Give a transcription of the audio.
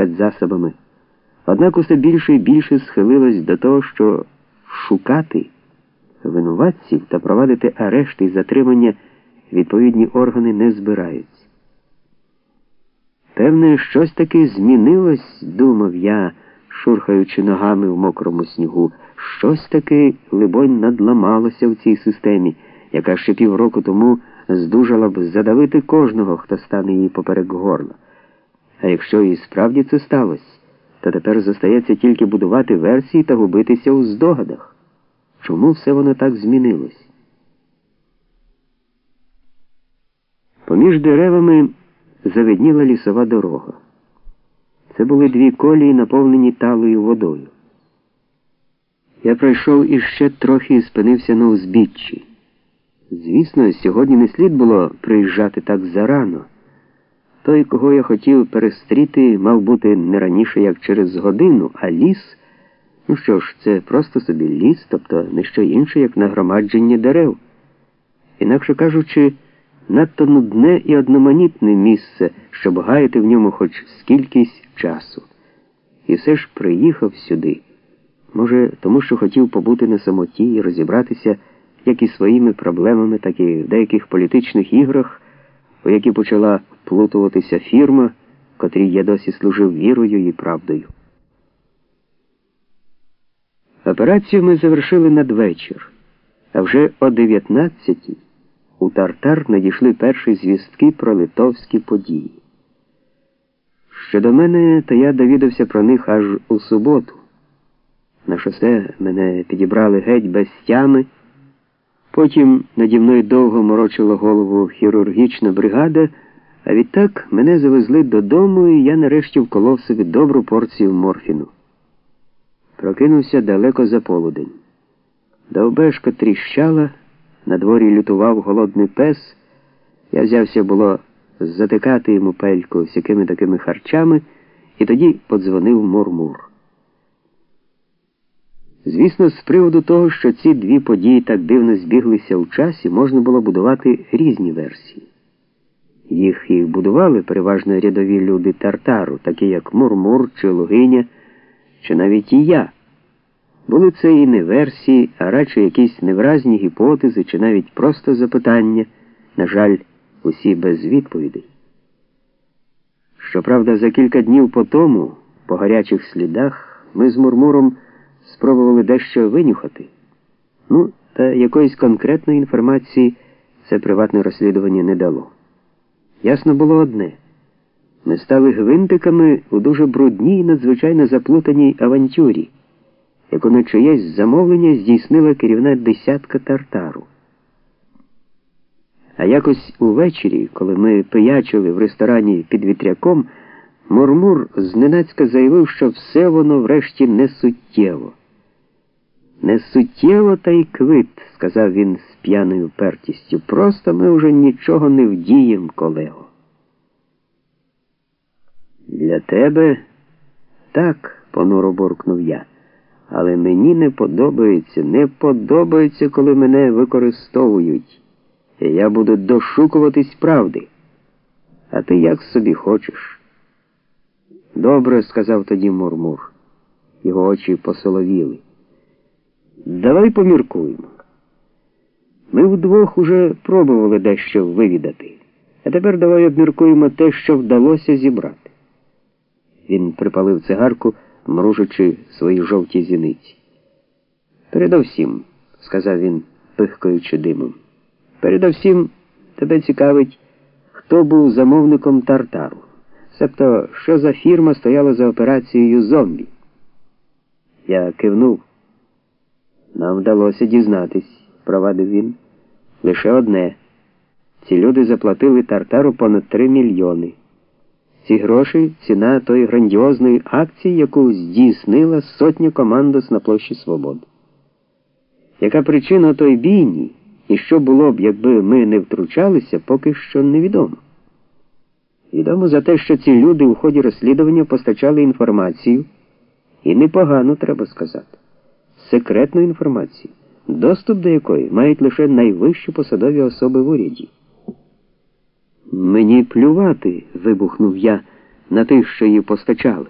спецзасобами, однак усе більше і більше схилилось до того, що шукати винуватців та провадити арешти і затримання відповідні органи не збираються. Певне, щось таки змінилось, думав я, шурхаючи ногами в мокрому снігу. Щось таки, либонь, надламалося в цій системі, яка ще півроку тому здужала б задавити кожного, хто стане її поперек горла. А якщо і справді це сталося, то тепер зостається тільки будувати версії та губитися у здогадах. Чому все воно так змінилось? Поміж деревами завидніла лісова дорога. Це були дві колії, наповнені талою водою. Я пройшов іще трохи і спинився на узбіччі. Звісно, сьогодні не слід було приїжджати так зарано. Той, кого я хотів перестріти, мав бути не раніше, як через годину, а ліс. Ну що ж, це просто собі ліс, тобто не що інше, як нагромадження дерев. Інакше кажучи, надто нудне і одноманітне місце, щоб гаяти в ньому хоч скількись часу. І все ж приїхав сюди. Може, тому що хотів побути на самоті і розібратися як і своїми проблемами, так і в деяких політичних іграх, у які почала вплутуватися фірма, котрій я досі служив вірою і правдою. Операцію ми завершили надвечір, а вже о 19-й у Тартар надійшли перші звістки про литовські події. Щодо мене, то я довідався про них аж у суботу. На шосе мене підібрали геть без тями. Потім наді мною довго морочила голову хірургічна бригада, а відтак мене завезли додому, і я нарешті вколов собі добру порцію морфіну. Прокинувся далеко за полудень. Довбешка тріщала, на дворі лютував голодний пес. Я взявся було затикати йому пельку всякими такими харчами, і тоді подзвонив Мурмур. Звісно, з приводу того, що ці дві події так дивно збіглися у часі, можна було будувати різні версії. Їх і будували переважно рядові люди Тартару, такі як Мурмур чи Лугиня, чи навіть і я. Були це і не версії, а радше якісь невразні гіпотези, чи навіть просто запитання, на жаль, усі без відповідей. Щоправда, за кілька днів по тому, по гарячих слідах, ми з Мурмуром спробували дещо винюхати. Ну, та якоїсь конкретної інформації це приватне розслідування не дало. Ясно було одне. Ми стали гвинтиками у дуже брудній і надзвичайно заплутаній авантюрі, яку на чиєсь замовлення здійснила керівна десятка тартару. А якось увечері, коли ми пиячили в ресторані під вітряком, Мурмур зненацька заявив, що все воно врешті не суттєво. Не суттєво та й квит, сказав він з п'яною пертістю. Просто ми вже нічого не вдієм, колего. Для тебе так, понуро буркнув я, але мені не подобається, не подобається, коли мене використовують. І я буду дошукуватись правди. А ти як собі хочеш? Добре, сказав тоді Мурмур. Його очі посоловіли. Давай поміркуємо. Ми вдвох уже пробували дещо вивідати, а тепер давай обміркуємо те, що вдалося зібрати. Він припалив цигарку, мружачи свої жовті зіниці. Передовсім, сказав він, пихкаючи димом. Передовсім тебе цікавить, хто був замовником тартару. Себто, що за фірма стояла за операцією зомбі. Я кивнув. Нам вдалося дізнатись, провадив він. Лише одне. Ці люди заплатили тартару понад 3 мільйони. Ці гроші ціна тої грандіозної акції, яку здійснила сотня командос на площі Свободи. Яка причина той бійні і що було б, якби ми не втручалися, поки що невідомо. Відомо за те, що ці люди у ході розслідування постачали інформацію, і непогано треба сказати секретну інформацію, доступ до якої мають лише найвищі посадові особи в уряді. Мені плювати, вибухнув я, на тих, що її постачали.